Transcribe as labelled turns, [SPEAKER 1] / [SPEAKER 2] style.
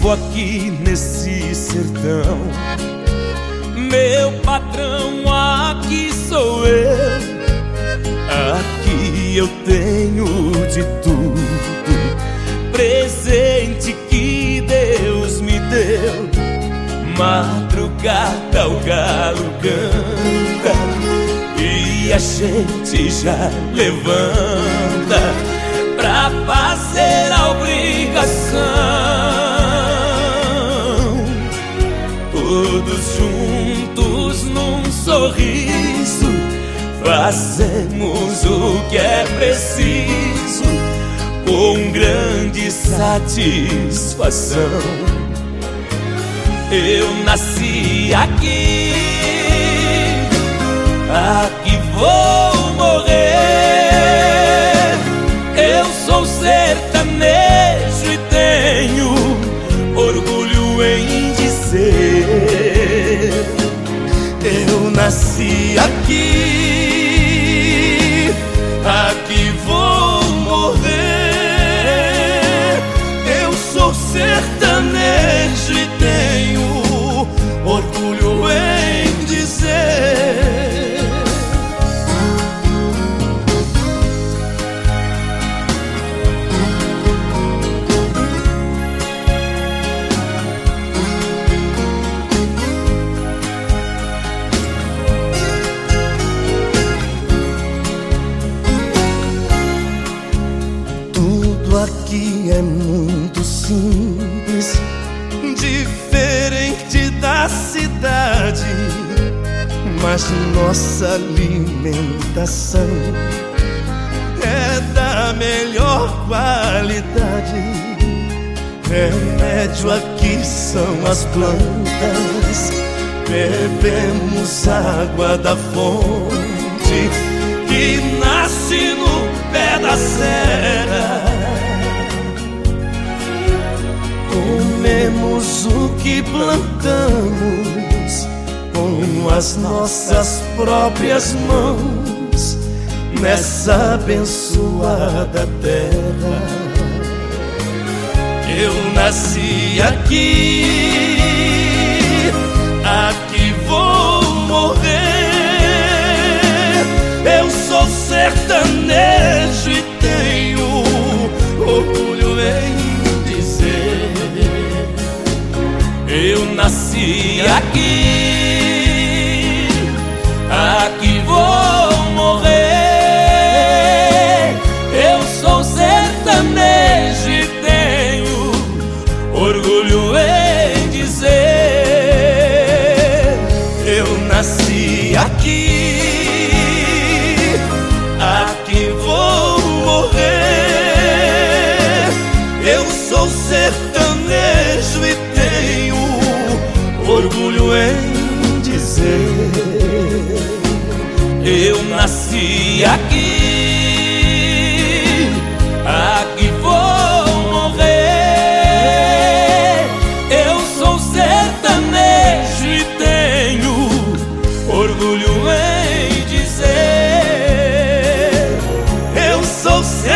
[SPEAKER 1] vivo aqui nesse sertão. Meu patrão aqui sou eu. Aqui eu tenho de tudo. Presente que Deus me deu. Madrugada o galo canta e a gente já levanta pra fazer a obrigação. Todos juntos num sorriso, fazemos o que é preciso com grande satisfação. Eu nasci aqui, aqui vou morrer. Nasci aqui Aqui
[SPEAKER 2] é muito simples, diferente da cidade. Mas nossa alimentação é da melhor qualidade. Remédio aqui são as plantas, bebemos água da fonte que nasce no pé da serra. Que plantamos com as nossas próprias mãos nessa abençoada terra. Eu nasci aqui, orgulho em dizer.
[SPEAKER 1] Eu nasci aqui, aqui vou morrer. Eu sou sertanejo e tenho orgulho em dizer.
[SPEAKER 2] Eu nasci aqui, aqui dizer.